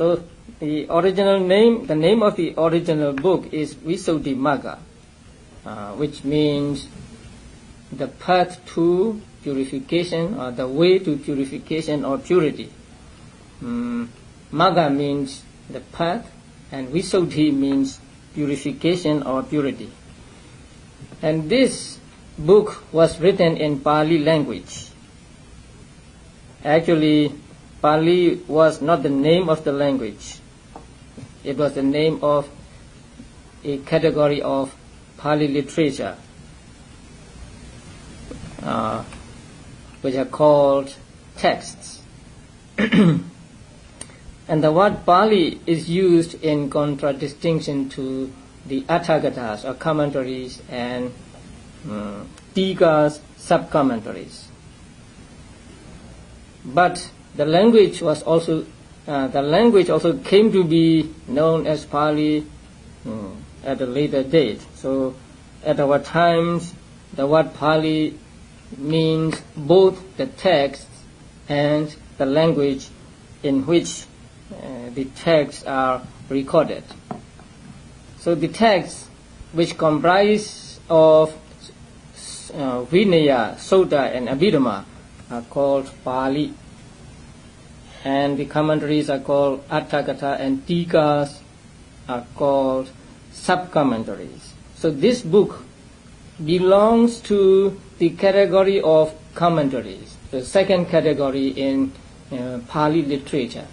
So the original name, the name of the original book is Visuddhimagga, uh, which means the path to purification or the way to purification or purity. Mm, Magga means the path and Visuddhi means purification or purity. And this book was written in Pali language. Actually, Pali was not the name of the language. It was the name of a category of Pali literature, uh, which are called texts. and the word Pali is used in contradistinction to the Atthakathas or commentaries and um, Tikas sub-commentaries. But the language was also uh, the language also came to be known as Pali um, at a later date. So at our times, the word Pali means both the text and the language in which uh, the texts are recorded. So the texts which comprise of uh, Vinaya, Sutta, and Abhidhamma are called Pali. And the commentaries are called Atthakatha and Tikas are called sub-commentaries. So this book belongs to the category of commentaries, the second category in uh, Pali literature.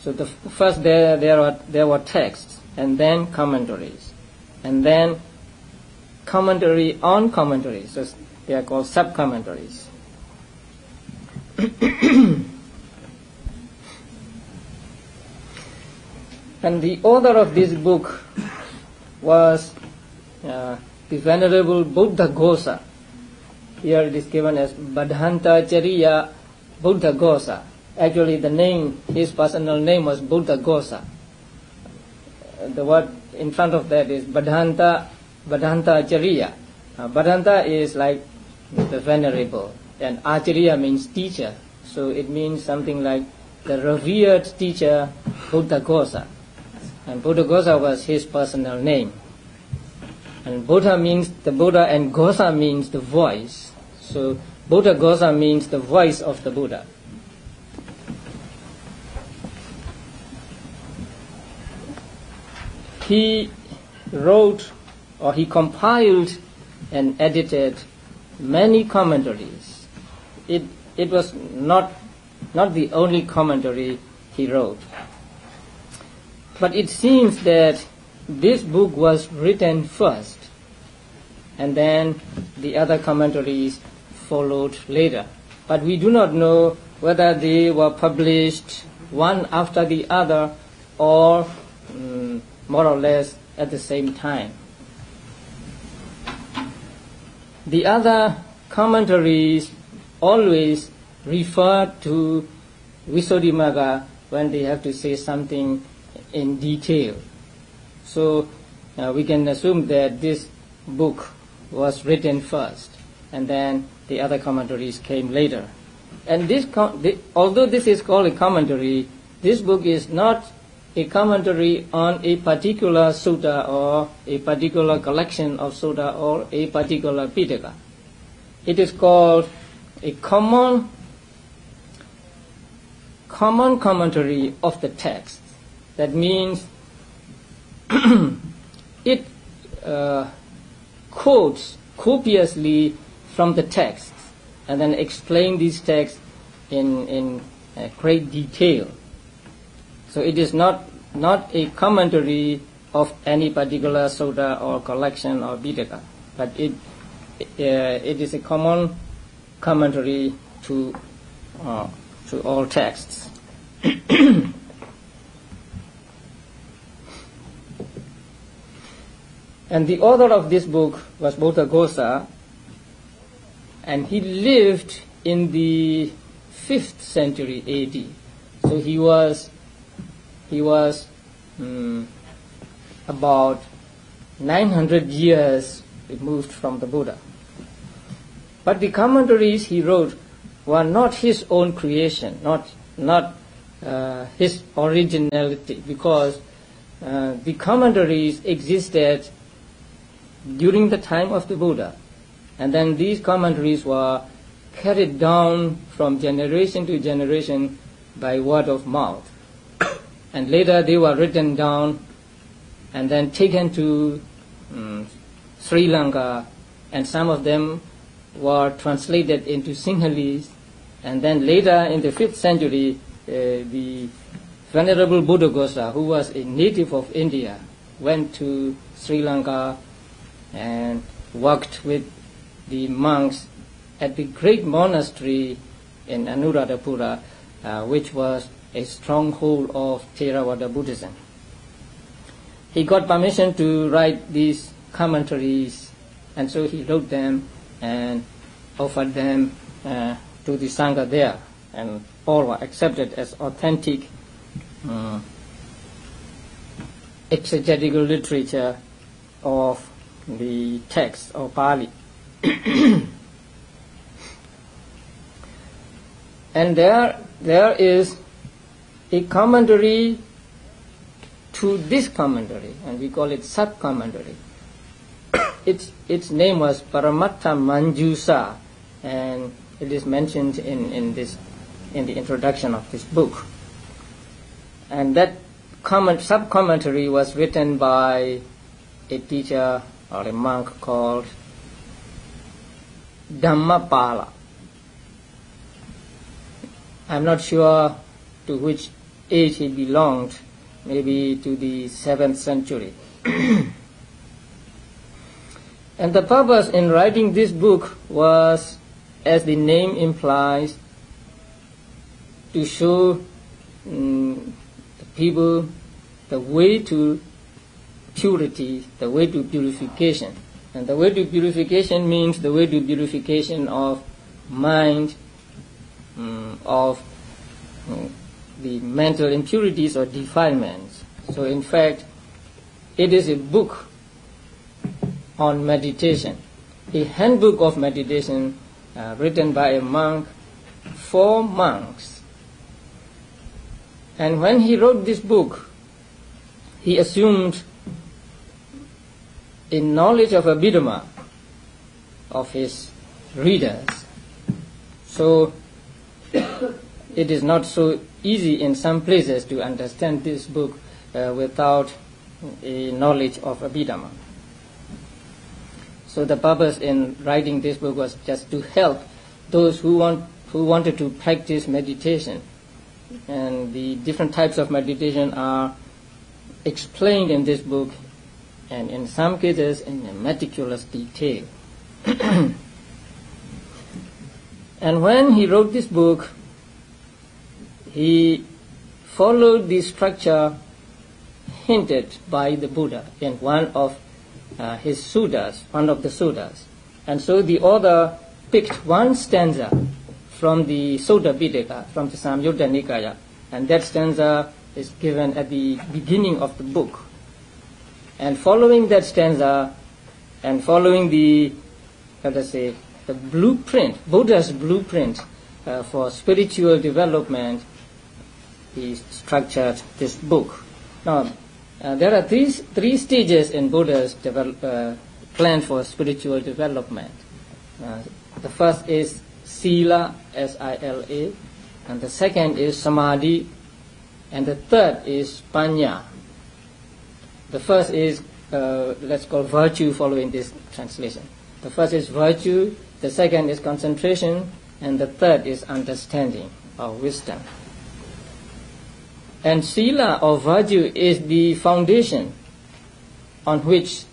So the first there there are there were texts and then commentaries, and then commentary on commentaries. So they are called sub-commentaries. and the author of this book was uh, the Venerable Buddha Ghosa. Here it is given as Bhadanta Chariya Buddha Ghosa. Actually, the name, his personal name was Buddha Ghosa. The word in front of that is Bhadanta, Bhadanta Chariya. Uh, Bhadanta is like the venerable, and Acharya means teacher. So it means something like the revered teacher Buddha Ghosa. And Buddha Ghosa was his personal name. And Buddha means the Buddha and Ghosa means the voice. So Buddha Ghosa means the voice of the Buddha. He wrote or he compiled and edited many commentaries. It, it was not, not the only commentary he wrote. But it seems that this book was written first, and then the other commentaries followed later. But we do not know whether they were published one after the other or um, more or less at the same time. The other commentaries always refer to Visuddhimagga when they have to say something in detail. So uh, we can assume that this book was written first, and then the other commentaries came later. And this, the, although this is called a commentary, this book is not a commentary on a particular sutta or a particular collection of sutta or a particular pitaka. It is called a common common commentary of the text. That means it uh, quotes copiously from the text and then explain these texts in, in uh, great detail. So it is not, not a commentary of any particular sutta or collection or pitaka, but it, uh, it is a common commentary to, uh, to all texts. and the author of this book was Buddha Ghosa, and he lived in the 5th century AD. So he was he was um, about 900 years removed from the Buddha. But the commentaries he wrote were not his own creation, not not uh, his originality because uh, the commentaries existed during the time of the Buddha. And then these commentaries were carried down from generation to generation by word of mouth. And later they were written down and then taken to um, Sri Lanka, and some of them were translated into Sinhalese. And then later in the 5th century, uh, the Venerable Buddhaghosa, who was a native of India, went to Sri Lanka and worked with the monks at the great monastery in Anuradhapura, uh, which was a stronghold of Theravada Buddhism. He got permission to write these commentaries, and so he wrote them and offered them uh, to the Sangha there, and all were accepted as authentic uh, exegetical literature of the text of Pali. and there, there is a commentary to this commentary, and we call it sub-commentary. its, its name was Paramattha Manjusa, and it is mentioned in, in, this, in the introduction of this book. And that comment, sub-commentary was written by a teacher or a monk called Dhammapala. I'm not sure to which age he belonged, maybe to the 7th century. and the purpose in writing this book was, as the name implies, to show um, the people the way to purity, the way to purification. And the way to purification means the way to purification of mind, um, of um, the mental impurities or defilements. So, in fact, it is a book on meditation, a handbook of meditation uh, written by a monk for monks. And when he wrote this book, he assumed a knowledge of Abhidhamma of his readers. So it is not so easy in some places to understand this book uh, without a knowledge of Abhidhamma. So the purpose in writing this book was just to help those who want who wanted to practice meditation. And the different types of meditation are explained in this book and in some cases in meticulous detail. and when he wrote this book, he followed the structure hinted by the Buddha in one of uh, his suttas, one of the suttas. And so the author picked one stanza from the Sutta Pitaka, from the Samyutta Nikaya, and that stanza is given at the beginning of the book. And following that stanza, and following the, let us say, the blueprint, Buddha's blueprint uh, for spiritual development, he structured this book. Now, uh, there are three, three stages in Buddha's develop, uh, plan for spiritual development. Uh, the first is Sila, S-I-L-A, and the second is Samadhi, and the third is Panya. The first is, uh, let's call virtue following this translation. The first is virtue, the second is concentration, and the third is understanding or wisdom. And sila or virtue is the foundation on which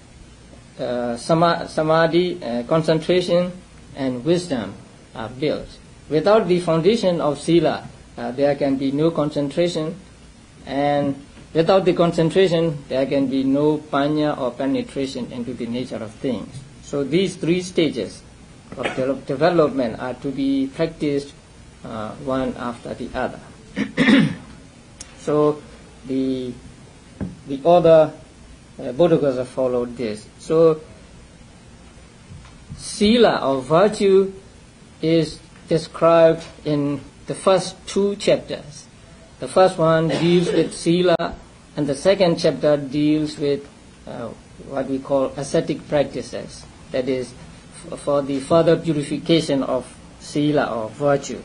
uh, samadhi, uh, concentration, and wisdom are built. Without the foundation of sila, uh, there can be no concentration, and without the concentration, there can be no panya or penetration into the nature of things. So these three stages of de- development are to be practiced uh, one after the other. So the the other uh, followed this. So sila or virtue is described in the first two chapters, The first one deals with sila, and the second chapter deals with uh, what we call ascetic practices. That is, for the further purification of sila or virtue.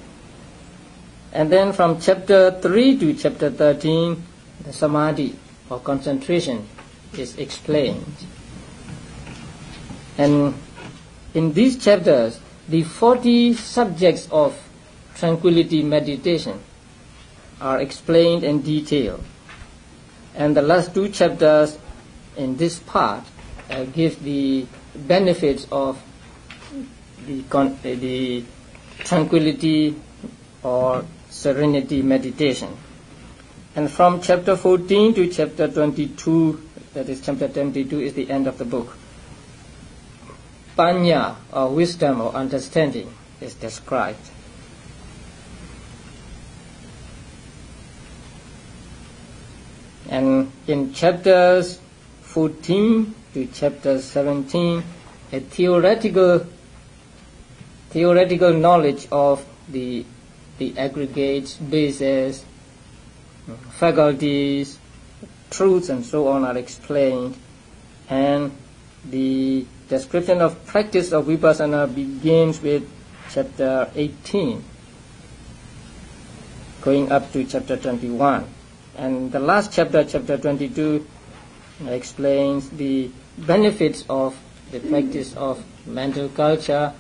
And then from chapter 3 to chapter 13, the samadhi or concentration is explained. And in these chapters, the 40 subjects of tranquility meditation are explained in detail. And the last two chapters in this part uh, give the benefits of the, con- uh, the tranquility or serenity meditation. And from chapter 14 to chapter 22, that is chapter 22 is the end of the book. Panya or wisdom or understanding is described. And in chapters 14 to chapter 17, a theoretical theoretical knowledge of the the aggregates, bases, faculties, truths, and so on are explained, and the description of practice of vipassana begins with chapter 18, going up to chapter 21. And the last chapter, chapter 22, explains the benefits of the practice of mental culture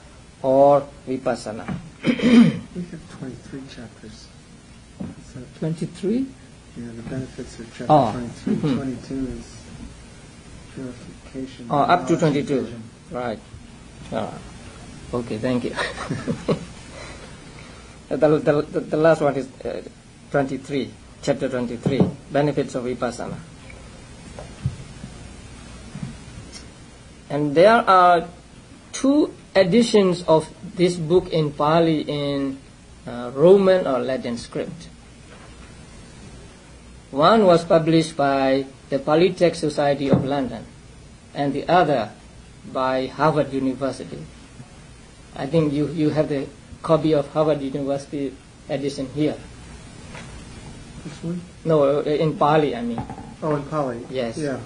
or vipassana. We have 23 chapters. So, 23? yeah, the benefits of chapter Oh. 23. Mhm. 22 is purification. Oh, up to 22. vision. Right. Ah, okay, thank you. the, the, the, the last one is uh, 23, chapter 23, benefits of vipassana. And there are two editions of this book in Pali in uh, Roman or Latin script. One was published by the Pali Text Society of London, and the other by Harvard University. I think you, you have the copy of Harvard University edition here. Which one? No, uh, in Pali, I mean. Oh, in Pali. Yes. Yeah.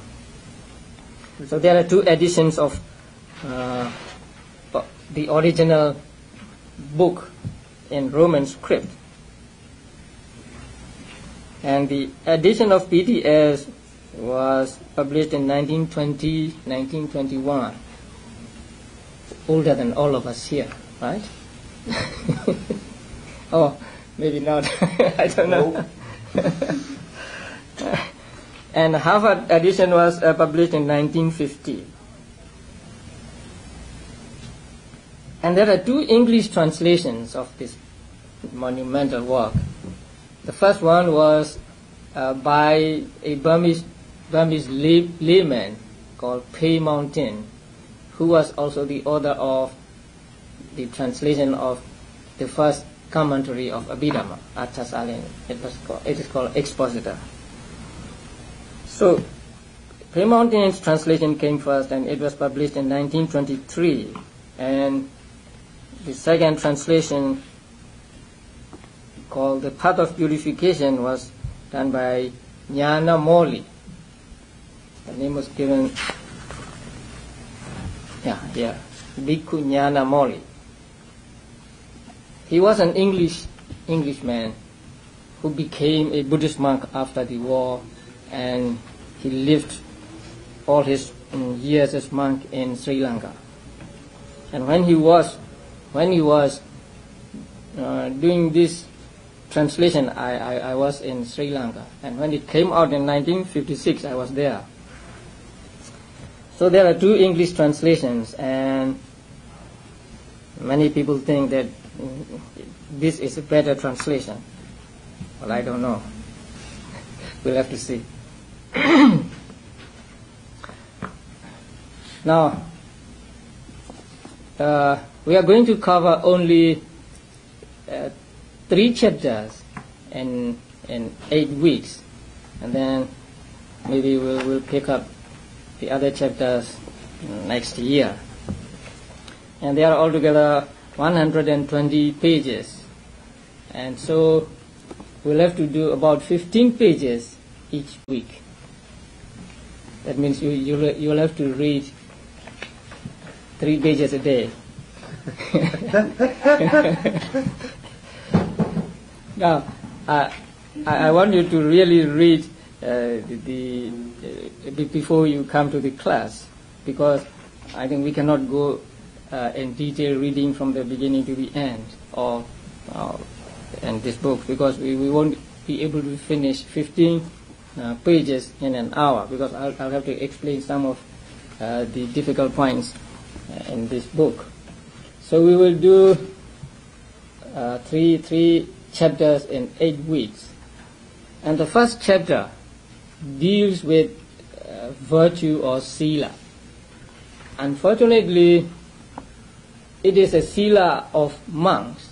So there are two editions of uh, the original book in Roman script. And the edition of PTS was published in 1920, 1921. Older than all of us here, right? oh, maybe not. I don't know. and Harvard edition was uh, published in 1950. And there are two English translations of this monumental work. The first one was uh, by a Burmese, Burmese lay, layman called Pe Maung Tin, who was also the author of the translation of the first commentary of Abhidhamma, Atthasalini. It, was called, it is called Expositor. So, Pe Maung Tin's translation came first and it was published in 1923. And the second translation called The Path of Purification was done by Jnana Moli. The name was given, yeah, yeah, Bhikkhu Jnana Moli. He was an English Englishman who became a Buddhist monk after the war, and he lived all his mm, years as monk in Sri Lanka. And when he was when he was uh, doing this translation, I, I, I was in Sri Lanka, and when it came out in 1956, I was there. So there are two English translations, and many people think that this is a better translation. Well, I don't know. we'll have to see. now, uh, we are going to cover only uh, three chapters in in eight weeks, and then maybe we'll, we'll pick up the other chapters next year. And they are altogether 120 pages, and so we'll have to do about 15 pages each week. That means you, you'll, you'll have to read three pages a day. now, I, I want you to really read uh, the, the, before you come to the class because I think we cannot go uh, in detail reading from the beginning to the end of uh, in this book because we, we won't be able to finish 15 uh, pages in an hour because I'll, I'll have to explain some of uh, the difficult points in this book. So we will do uh, three three chapters in eight weeks, and the first chapter deals with uh, virtue or sila. Unfortunately, it is a sila of monks.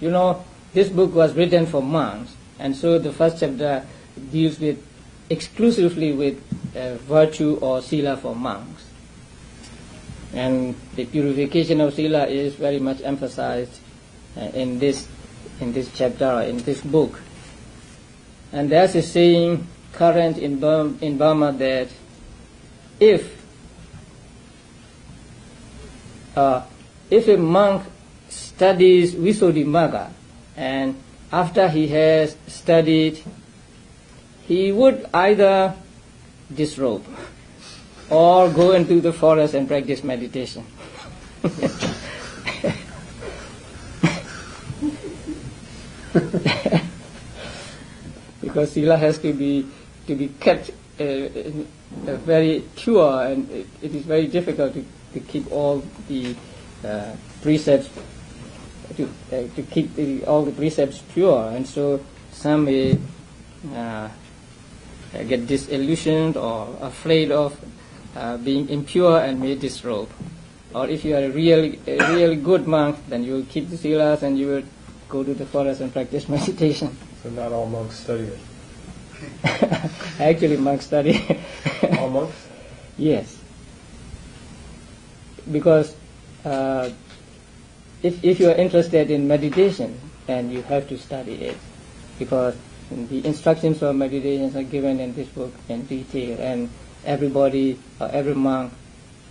You know, this book was written for monks, and so the first chapter deals with exclusively with uh, virtue or sila for monks. And the purification of sila is very much emphasized uh, in this in this chapter in this book. And there's a saying current in Burma, in Burma that if uh, if a monk studies Visuddhimagga and after he has studied, he would either disrobe or go into the forest and practice meditation. because sila has to be to be kept uh, uh, very pure, and it, it is very difficult to, to keep all the uh, precepts to uh, to keep the, all the precepts pure, and so some may uh, get disillusioned or afraid of uh, being impure and may disrobe. Or if you are a really a really good monk, then you will keep the silas and you will go to the forest and practice meditation. So not all monks study it. Actually, monks study. all monks? Yes. Because uh, if, if you are interested in meditation, then you have to study it. Because the instructions for meditation are given in this book in detail, and everybody or every monk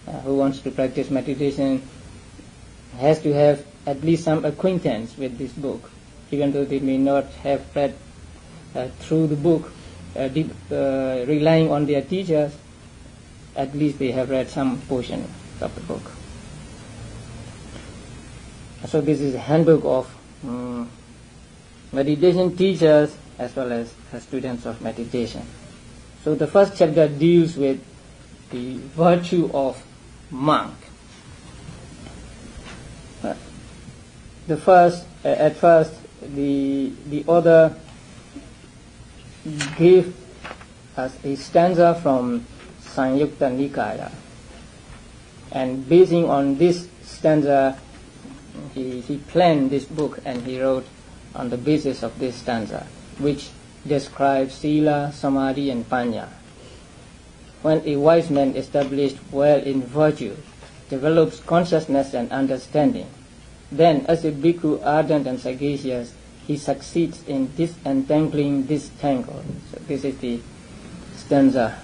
uh, who wants to practice meditation has to have at least some acquaintance with this book, even though they may not have read uh, through the book, uh, deep, uh, relying on their teachers, at least they have read some portion of the book. So this is a handbook of um, meditation teachers as well as students of meditation. So the first chapter deals with the virtue of monk. Uh, the first, uh, at first, the the author gave us a stanza from Samyutta Nikaya, and basing on this stanza, he, he planned this book and he wrote on the basis of this stanza, which describes sila, samadhi, and panya. When a wise man established well in virtue, develops consciousness and understanding, then as a bhikkhu ardent and sagacious, he succeeds in disentangling this tangle. So this is the stanza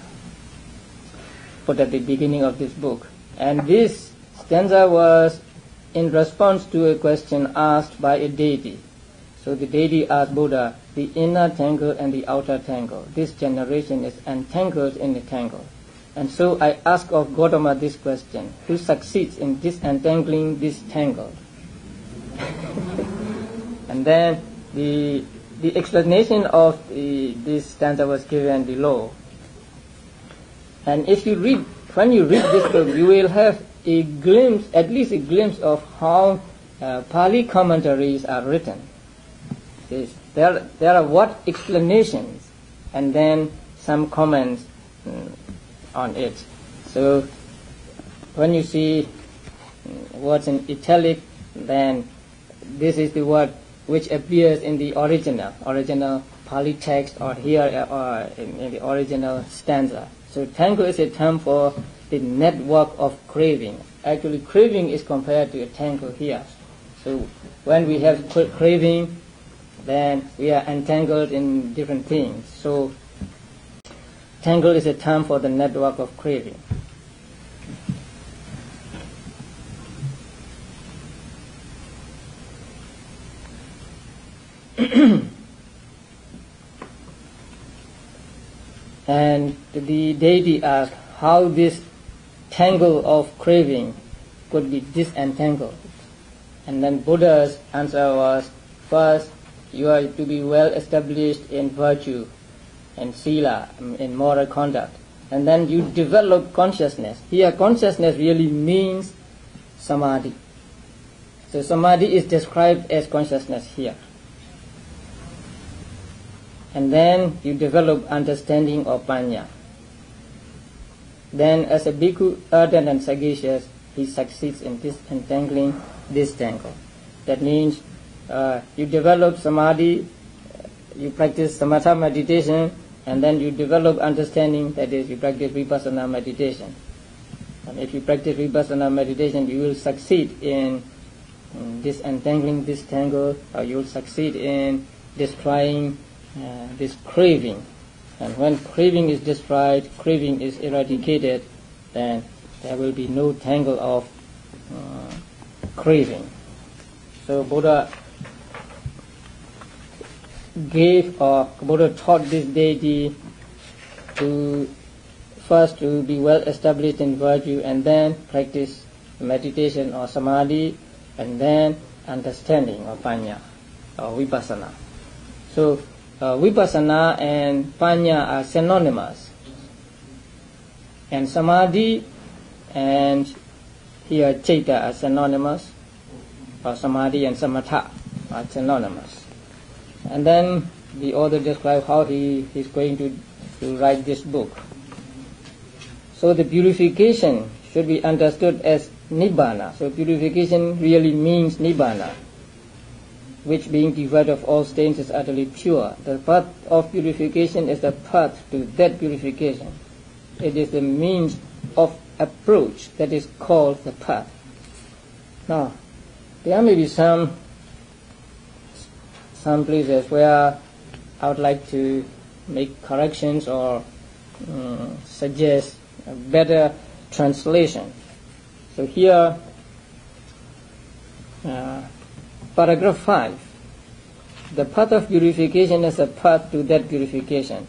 put at the beginning of this book. And this stanza was in response to a question asked by a deity. So the deity asked Buddha, the inner tangle and the outer tangle. This generation is entangled in the tangle. And so I ask of Gautama this question, who succeeds in disentangling this tangle? and then the, the explanation of the, this stanza was given below. And if you read, when you read this book, you will have a glimpse, at least a glimpse of how uh, Pali commentaries are written. There, there are what explanations and then some comments mm, on it. So when you see mm, words in italic, then this is the word which appears in the original, original Pali text or here uh, or in, in the original stanza. So tangle is a term for the network of craving. Actually, craving is compared to a tangle here. So when we have craving, then we are entangled in different things. So, tangle is a term for the network of craving. and the deity asked how this tangle of craving could be disentangled. And then Buddha's answer was first, you are to be well established in virtue and sila, in moral conduct. And then you develop consciousness. Here, consciousness really means samadhi. So, samadhi is described as consciousness here. And then you develop understanding of panya. Then, as a bhikkhu ardent and sagacious, he succeeds in disentangling this tangle. That means uh, you develop samadhi, you practice samatha meditation, and then you develop understanding, that is, you practice vipassana meditation. And if you practice vipassana meditation, you will succeed in, in disentangling this tangle, or you will succeed in destroying uh, this craving. And when craving is destroyed, craving is eradicated, then there will be no tangle of uh, craving. So Buddha gave or Buddha taught this deity to first to be well established in virtue and then practice meditation or samadhi and then understanding or panya or vipassana. So uh, vipassana and panya are synonymous. And samadhi and here citta are synonymous, or samadhi and samatha are synonymous. And then the author describes how he is going to, to write this book. So the purification should be understood as nibbana. So purification really means nibbana, which being devoid of all stains is utterly pure. The path of purification is the path to that purification. It is the means of approach that is called the path. Now, there may be some some places where I would like to make corrections or um, suggest a better translation. So here, uh, paragraph 5. The path of purification is a path to that purification.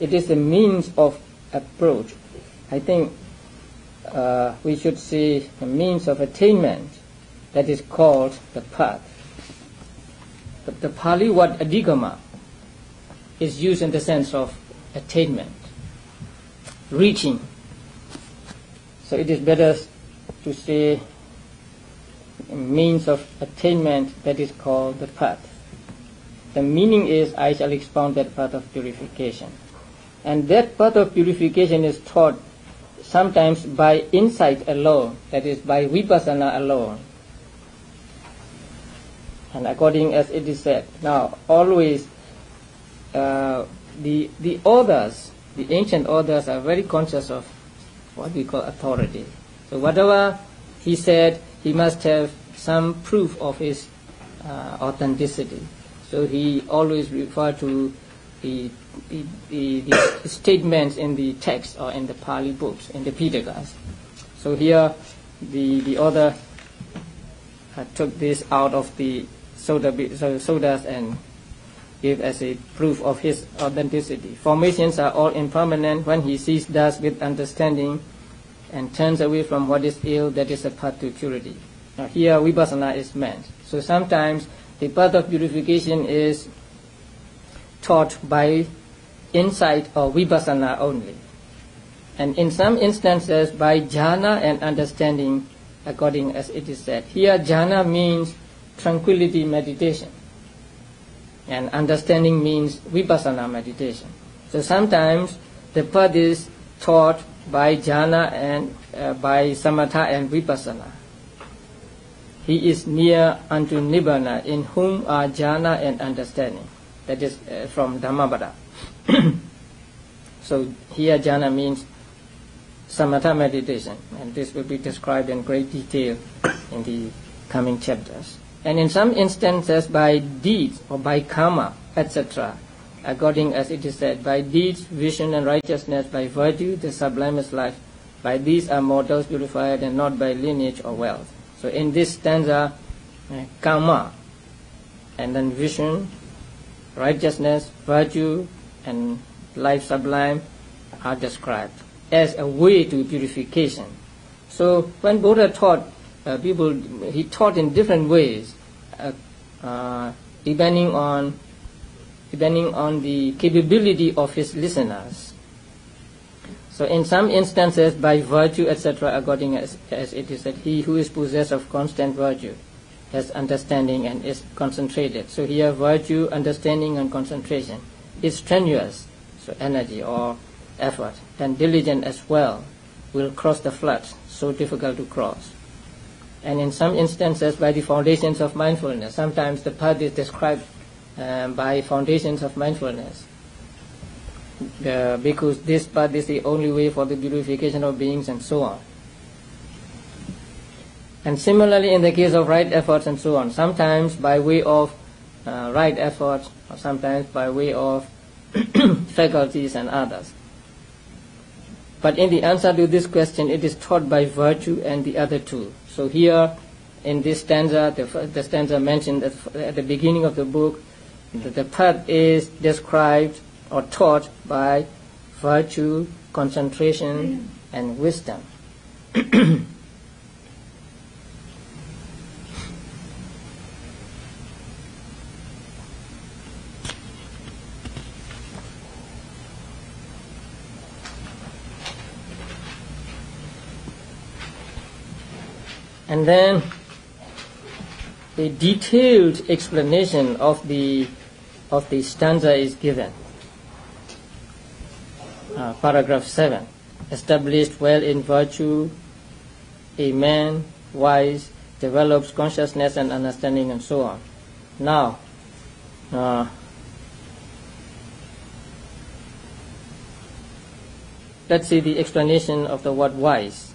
It is a means of approach. I think uh, we should see a means of attainment that is called the path. But the Pali word adhigama is used in the sense of attainment, reaching. So it is better to say means of attainment that is called the path. The meaning is I shall expound that path of purification. And that path of purification is taught sometimes by insight alone, that is by vipassana alone. And according as it is said, now always uh, the the authors, the ancient authors are very conscious of what we call authority. So whatever he said, he must have some proof of his uh, authenticity. So he always referred to the, the, the, the statements in the text or in the Pali books, in the Pitakas. So here, the, the author uh, took this out of the Soda, so Sodas and gave as a proof of his authenticity. Formations are all impermanent. When he sees thus with understanding and turns away from what is ill, that is a path to purity. Now here, vipassana is meant. So sometimes the path of purification is taught by insight or vipassana only. And in some instances by jhana and understanding according as it is said. Here jhana means tranquility meditation. And understanding means vipassana meditation. So sometimes the path is taught by jhana and uh, by samatha and vipassana. He is near unto nibbana in whom are jhana and understanding. That is uh, from Dhammapada. so here jhana means samatha meditation, and this will be described in great detail in the coming chapters. and in some instances by deeds or by karma, etc. According as it is said, by deeds, vision, and righteousness, by virtue, the sublimest life. By these are mortals purified, and not by lineage or wealth. So in this stanza, uh, karma, and then vision, righteousness, virtue, and life sublime are described as a way to purification. So when Buddha taught uh, people, he taught in different ways, uh, uh, depending on depending on the capability of his listeners. So in some instances, by virtue, etc., according as, as it is said, he who is possessed of constant virtue has understanding and is concentrated. So here, virtue, understanding, and concentration is strenuous, so energy or effort, and diligent as well, will cross the flood, so difficult to cross. And in some instances, by the foundations of mindfulness. Sometimes the path is described um, by foundations of mindfulness. Uh, because this path is the only way for the purification of beings and so on. And similarly, in the case of right efforts and so on, sometimes by way of uh, right efforts, or sometimes by way of faculties and others. But in the answer to this question, it is taught by virtue and the other two. So here, in this stanza, the, the stanza mentioned at, at the beginning of the book, the path is described or taught by virtue, concentration, and wisdom. and then a detailed explanation of the of the stanza is given. Paragraph 7. Established well in virtue, a man, wise, develops consciousness and understanding and so on. Now, uh, let's see the explanation of the word wise.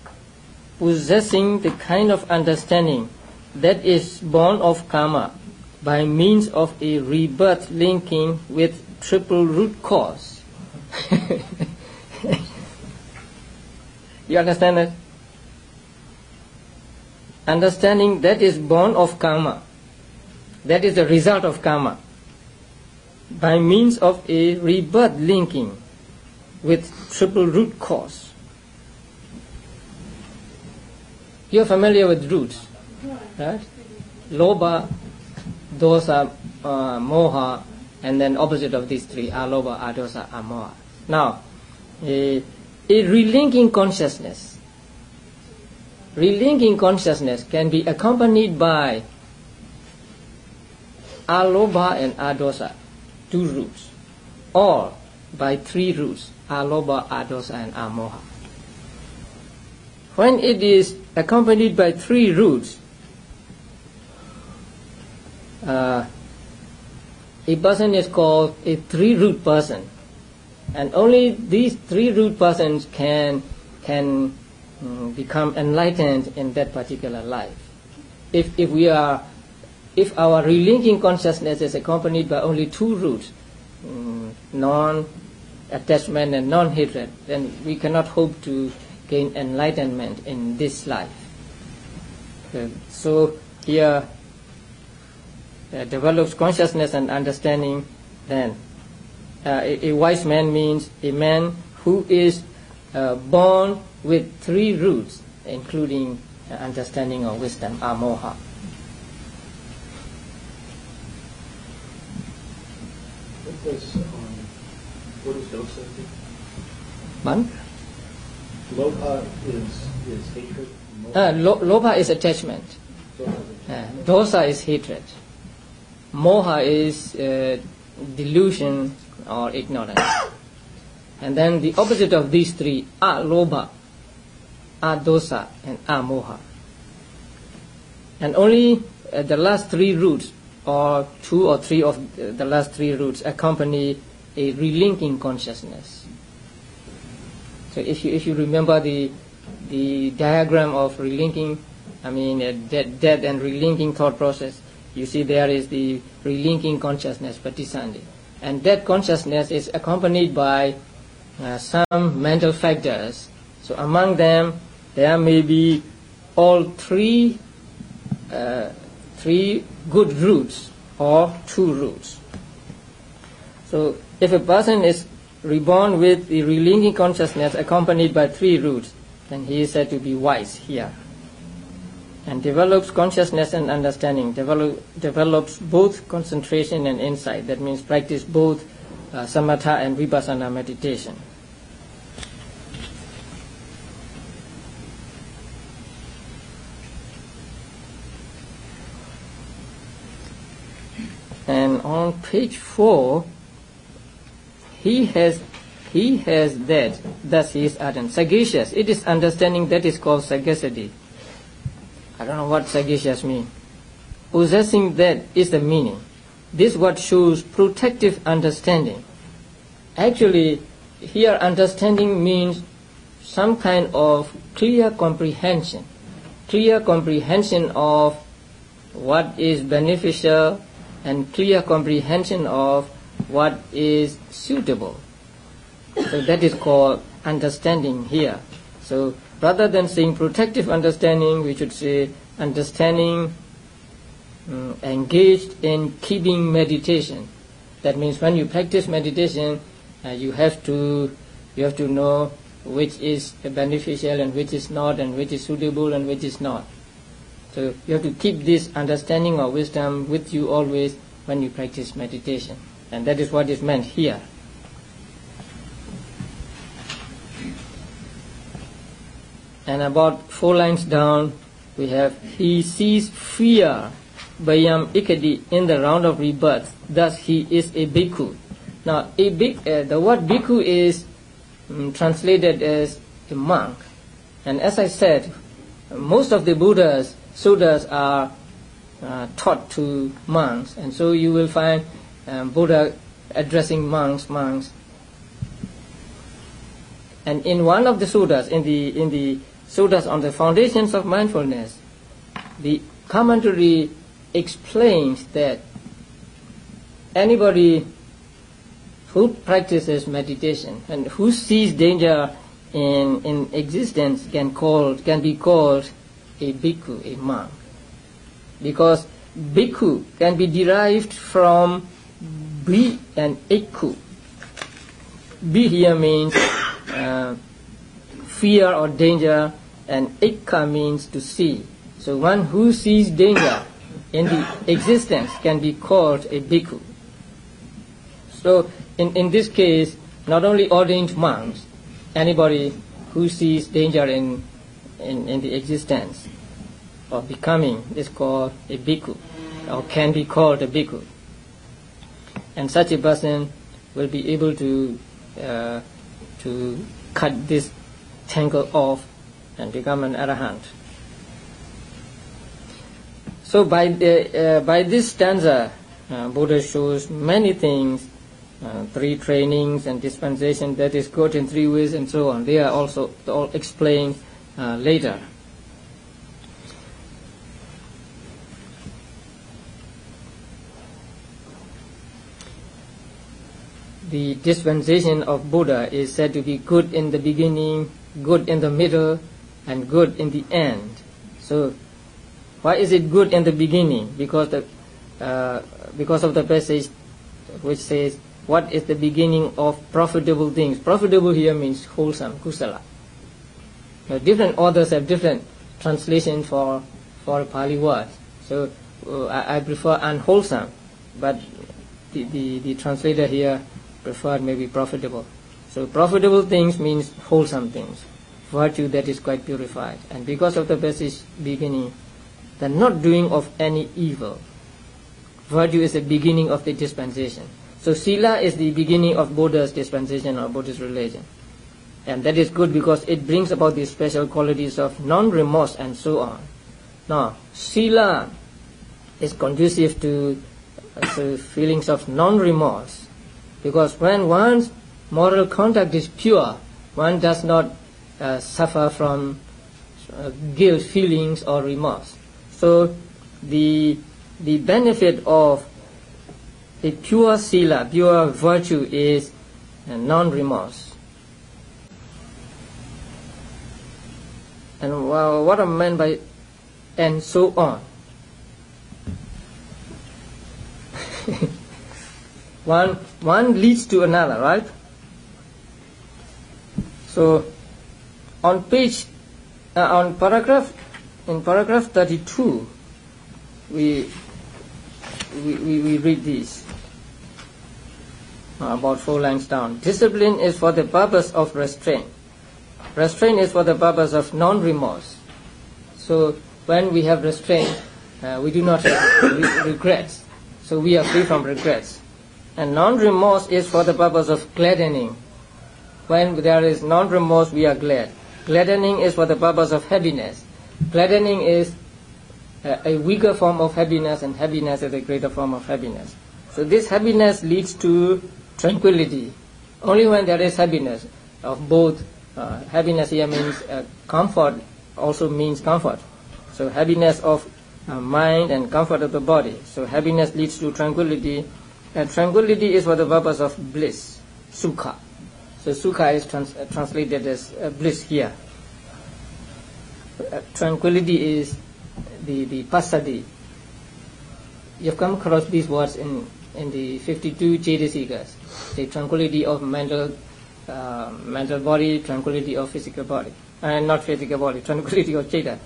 Possessing the kind of understanding that is born of karma by means of a rebirth linking with triple root cause. you understand that? Understanding that is born of karma. That is the result of karma. By means of a rebirth linking with triple root cause. You're familiar with roots, right? Lobha, dosa, uh, moha, and then opposite of these three, alobha, adosa, amoha. Now, a, a relinking consciousness, relinking consciousness can be accompanied by alobha and adosa, two roots, or by three roots, alobha, adosa, and amoha. When it is accompanied by three roots, uh, a person is called a three root person, and only these three root persons can can um, become enlightened in that particular life. If if we are if our relinking consciousness is accompanied by only two roots, um, non-attachment and non-hatred, then we cannot hope to gain enlightenment in this life. Uh, so here uh, develops consciousness and understanding, then a, a, wise man means a man who is uh, born with three roots, including uh, understanding or wisdom, amoha. What does, um, what does dosa do? Man? Lobha is, is hatred. Uh, lo- is attachment. Dosa is- Uh, dosa is hatred. Moha is uh, delusion or ignorance. And then the opposite of these three, are alobha, adosa, and amoha. And only uh, the last three roots, or two or three of the last three roots, accompany a relinking consciousness. So if you if you remember the the diagram of relinking, I mean uh, dead, dead and relinking thought process, you see there is the relinking consciousness, patisandhi. And that consciousness is accompanied by uh, some mental factors. So among them, there may be all three, uh, three good roots or two roots. So if a person is reborn with the relinking consciousness accompanied by three roots, then he is said to be wise here. And develops consciousness and understanding, develop, develops both concentration and insight. That means practice both uh, samatha and vipassana meditation. And on page four, he has he has that, thus he is ardent. Sagacious, it is understanding that is called sagacity. I don't know what sagacious means. Possessing that is the meaning. This what shows protective understanding. Actually, here understanding means some kind of clear comprehension. Clear comprehension of what is beneficial and clear comprehension of what is suitable. So that is called understanding here. So rather than saying protective understanding, we should say understanding um, engaged in keeping meditation. That means when you practice meditation, uh, you have to you have to know which is beneficial and which is not, and which is suitable and which is not. So you have to keep this understanding or wisdom with you always when you practice meditation. And that is what is meant here. And about four lines down, we have he sees fear bhayam ikkhati in the round of rebirth. Thus he is a bhikkhu. Now, a uh, the word bhikkhu is um, translated as a monk. And as I said, most of the Buddha's sutras are uh, taught to monks, and so you will find um, Buddha addressing monks, monks. And in one of the sutras, in the in the sutras on the foundations of mindfulness, the commentary explains that anybody who practices meditation and who sees danger in, in existence can called can be called a bhikkhu, a monk. Because bhikkhu can be derived from bhi and ikku. Bhi here means uh, fear or danger, and ikkha means to see. So one who sees danger in the existence can be called a bhikkhu. So in, in this case, not only ordained monks, anybody who sees danger in, in, in the existence of becoming is called a bhikkhu, or can be called a bhikkhu. And such a person will be able to uh, to cut this tangle off and become an arahant. So by the, uh, by this stanza, uh, Buddha shows many things, uh, three trainings and dispensation that is good in three ways and so on. They are also all explained uh, later. the dispensation of Buddha is said to be good in the beginning, good in the middle, and good in the end. So, why is it good in the beginning? Because the uh, because of the passage which says, "What is the beginning of profitable things?" Profitable here means wholesome, kusala. Now, different authors have different translation for for Pali words. So uh, I, I prefer unwholesome, but the, the, the translator here preferred maybe profitable. So profitable things means wholesome things, virtue that is quite purified. And because of the passage beginning, the not doing of any evil. Virtue is the beginning of the dispensation. So sila is the beginning of Buddha's dispensation or Buddhist religion. And that is good because it brings about the special qualities of non-remorse and so on. Now, sila is conducive to uh, feelings of non-remorse because when one's moral conduct is pure, one does not uh, suffer from uh, guilt feelings or remorse. So the the benefit of a pure sila, pure virtue is uh, non-remorse. And what I meant by and so on. one one leads to another, right? So on page uh, on paragraph in paragraph 32 we we, we, we read this uh, about four lines down. Discipline is for the purpose of restraint. Restraint is for the purpose of non-remorse. So when we have restraint, uh, we do not have re- regrets. So we are free from regrets. And non-remorse is for the purpose of gladdening. When there is non-remorse, we are glad. Gladdening is for the purpose of happiness. Gladdening is a, a weaker form of happiness, and happiness is a greater form of happiness. So this happiness leads to tranquility. Only when there is happiness of both, uh, happiness here means uh, comfort, also means comfort. So happiness of uh, mind and comfort of the body. So happiness leads to tranquility, and tranquility is for the purpose of bliss, sukha. So sukha is trans- uh, translated as uh, bliss here. Uh, tranquility is the the passaddhi. You've come across these words in in the 52 cetasikas, the tranquility of mental uh, mental body, tranquility of physical body, and not physical body, tranquility of citta.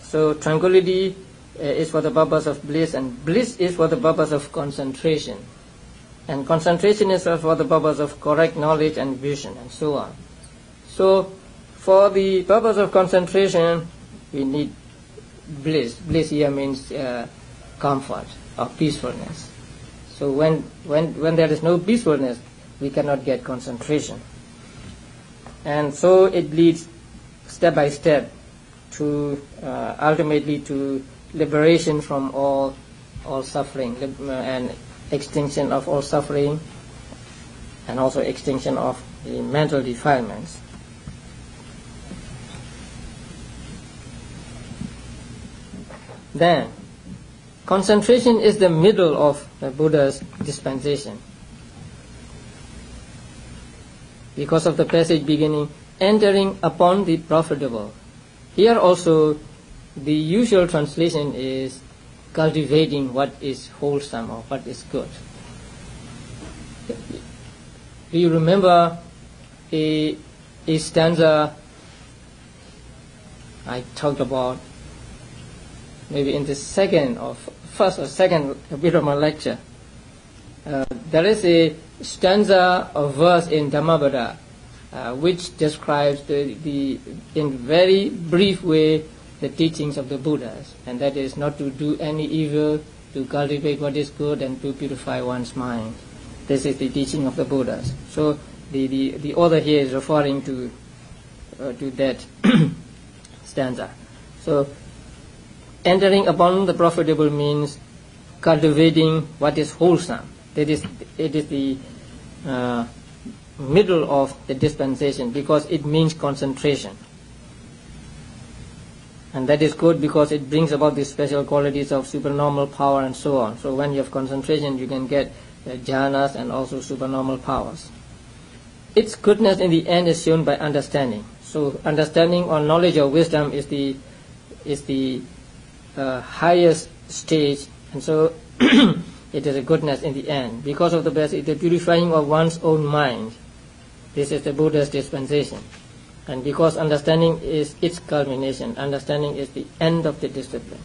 So tranquility uh, is for the purpose of bliss, and bliss is for the purpose of concentration, and concentration is for the purpose of correct knowledge and vision, and so on. So, for the purpose of concentration, we need bliss. Bliss here means uh, comfort or peacefulness. So when, when, when there is no peacefulness, we cannot get concentration. And so it leads step by step to uh, ultimately to liberation from all, all suffering uh, and extinction of all suffering and also extinction of the mental defilements. Then, concentration is the middle of the Buddha's dispensation. Because of the passage beginning, entering upon the profitable. Here also, the usual translation is cultivating what is wholesome or what is good. Do you remember a, a stanza I talked about maybe in the second or first or second bit of my lecture. Uh, there is a stanza or verse in Dhammapada uh, which describes the, the, in very brief way, the teachings of the Buddhas, and that is not to do any evil, to cultivate what is good, and to purify one's mind. This is the teaching of the Buddhas. So the, the, the author here is referring to uh, to that stanza. So entering upon the profitable means cultivating what is wholesome. That is, it is the uh, middle of the dispensation because it means concentration. And that is good because it brings about these special qualities of supernormal power and so on. So when you have concentration, you can get uh, jhanas and also supernormal powers. Its goodness in the end is shown by understanding. So understanding or knowledge or wisdom is the is the uh, highest stage, and so it is a goodness in the end. Because of the best, the purifying of one's own mind. This is the Buddha's dispensation. And because understanding is its culmination, understanding is the end of the discipline.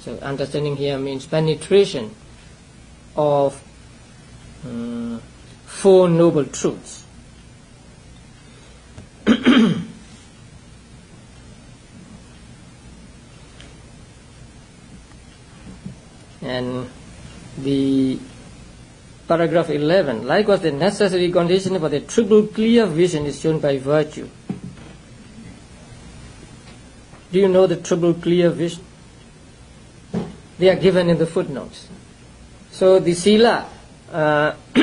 So understanding here means penetration of um, four noble truths. and the paragraph 11 likewise the necessary condition for the triple clear vision is shown by virtue do you know the triple clear vision? They are given in the footnotes. So the sila uh,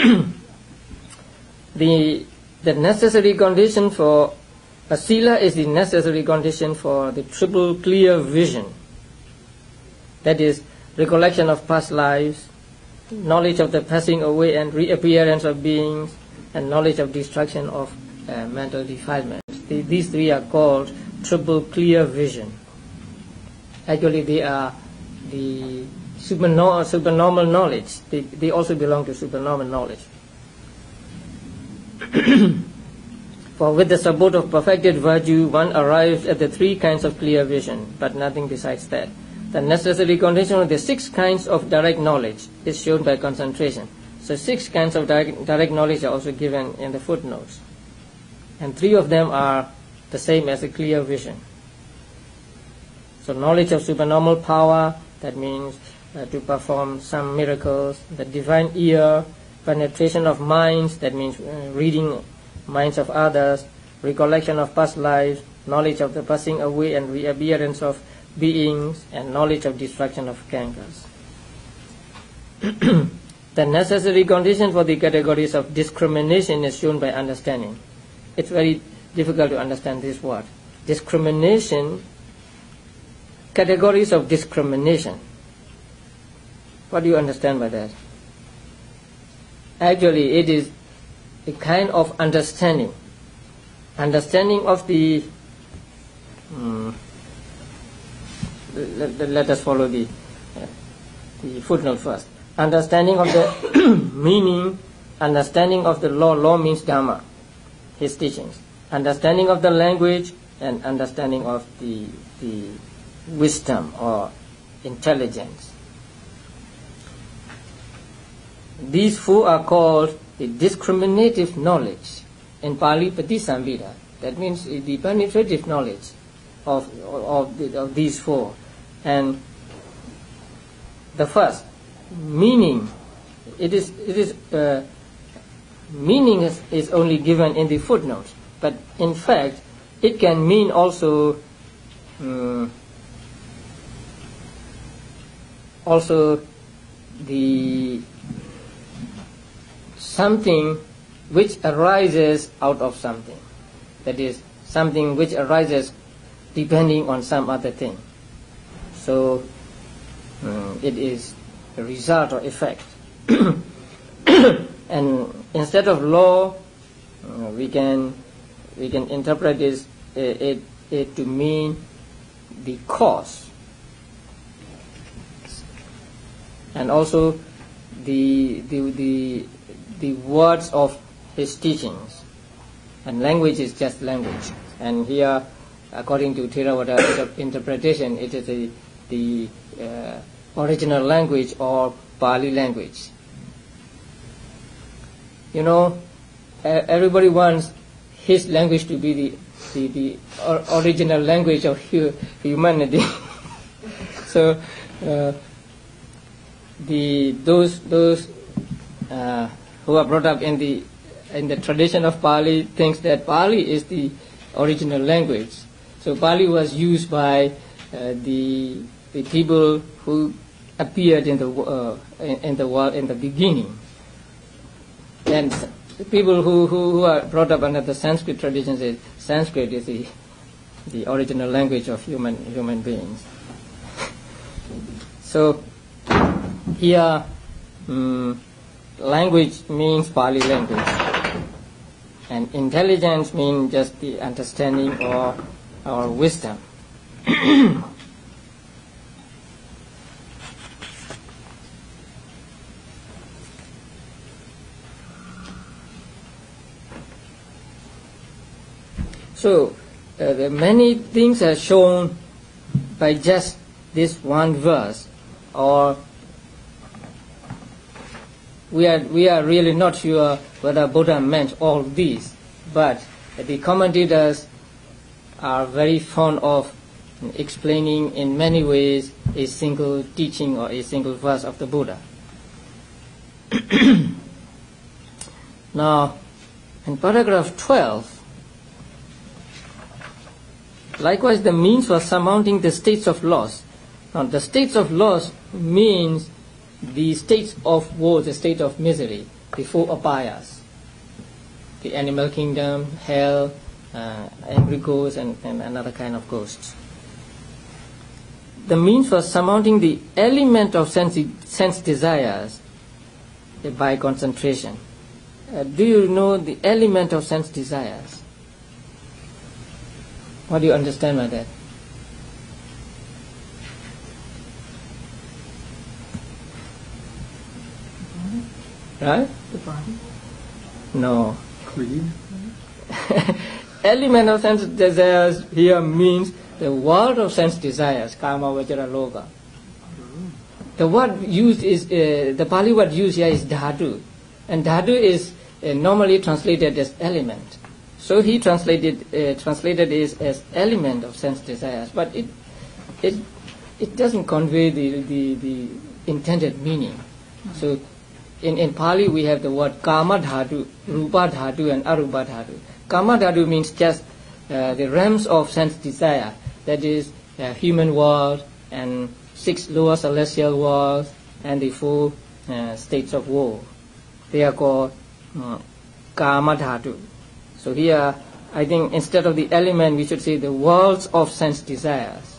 the the necessary condition for a sila is the necessary condition for the triple clear vision. That is recollection of past lives, knowledge of the passing away and reappearance of beings, and knowledge of destruction of uh, mental defilements. The- these three are called triple clear vision. Actually, they are the superno- supernormal knowledge. They, they also belong to supernormal knowledge. For with the support of perfected virtue, one arrives at the three kinds of clear vision, but nothing besides that. The necessary condition of the six kinds of direct knowledge is shown by concentration. So six kinds of direct, direct knowledge are also given in the footnotes. And three of them are the same as a clear vision. So knowledge of supernormal power, that means uh, to perform some miracles. The divine ear, penetration of minds, that means uh, reading minds of others. Recollection of past lives, knowledge of the passing away and reappearance of beings, and knowledge of destruction of cankers. the necessary condition for the categories of discrimination is shown by understanding. It's very difficult to understand this word. Discrimination categories of discrimination. What do you understand by that? Actually, it is a kind of understanding. Understanding of the. Hmm, let, let- us follow the, uh, the footnote first. Understanding of the meaning, understanding of the law. Law means Dharma, his teachings. Understanding of the language and understanding of the, the wisdom or intelligence. These four are called the discriminative knowledge. In Pali, Patisambhida. That means the penetrative knowledge of, of, the, of these four. And the first, meaning, it is, it is, uh, meaning is, is only given in the footnotes. But in fact, it can mean also mm, also the something which arises out of something. That is, something which arises depending on some other thing. So, mm, it is a result or effect. and instead of law, uh, we can we can interpret this uh, it, it to mean the cause and also the, the, the, the words of his teachings. And language is just language. And here, according to Theravada inter- interpretation, it is the, the uh, original language or Pali language. You know, everybody wants his language to be the, the, the or- original language of hu- humanity. so, uh, the those those uh, who are brought up in the in the tradition of Pali thinks that Pali is the original language. So Pali was used by uh, the the people who appeared in the uh, in, in the world in the beginning. And people who, who, who are brought up under the Sanskrit tradition say Sanskrit is the the original language of human human beings. So here, mm, language means Pali language, and intelligence means just the understanding or or wisdom. so, uh, many things are shown by just this one verse, or we are, we are really not sure whether Buddha meant all these, but the commentators are very fond of explaining in many ways a single teaching or a single verse of the Buddha. now, in paragraph 12, likewise the means for surmounting the states of loss. Now, the states of loss means the states of woe, the state of misery, the four apayas, the animal kingdom, hell, uh, angry ghosts, and, and another kind of ghosts. the means for surmounting the element of sense, sense desires by concentration. Uh, do you know the element of sense desires? What do you understand by that? Right? The body? No. Greed? element of sense desires here means the world of sense desires, kama, vacara, loka. The word used is, uh, the Pali word used here is dhatu. And dhatu is uh, normally translated as element. So he translated, uh, translated it as element of sense desires. But it, it, it doesn't convey the, the, the intended meaning. So in, in Pali we have the word kama dhatu, rupa dhatu and arupa dhatu. Kama dhatu means just uh, the realms of sense desire, that is uh, human world and six lower celestial worlds and the four uh, states of war. They are called uh, kama dhatu. So here I think instead of the element we should say the worlds of sense desires.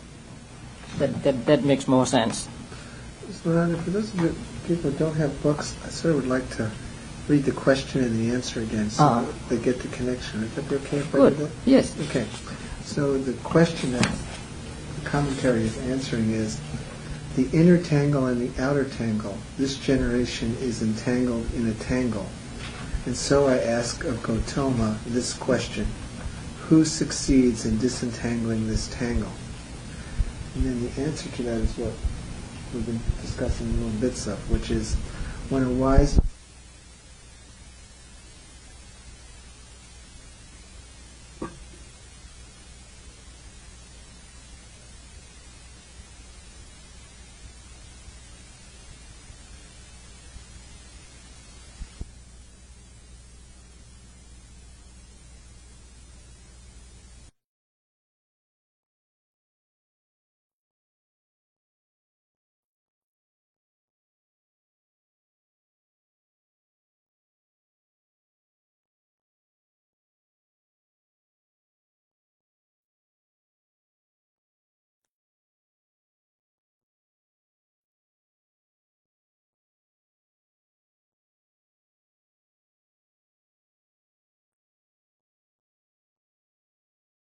That, that, that makes more sense. So, Narada, for those of you people who don't have books, I sort of would like to read the question and the answer again so Ah. they get the connection. Would that okay if I Good. do that? Yes. Okay. So the question that the commentary is answering is the inner tangle and the outer tangle. This generation is entangled in a tangle. And so I ask of Gotama this question Who succeeds in disentangling this tangle? And then the answer to that is what we've been discussing little bits of, which is when a wise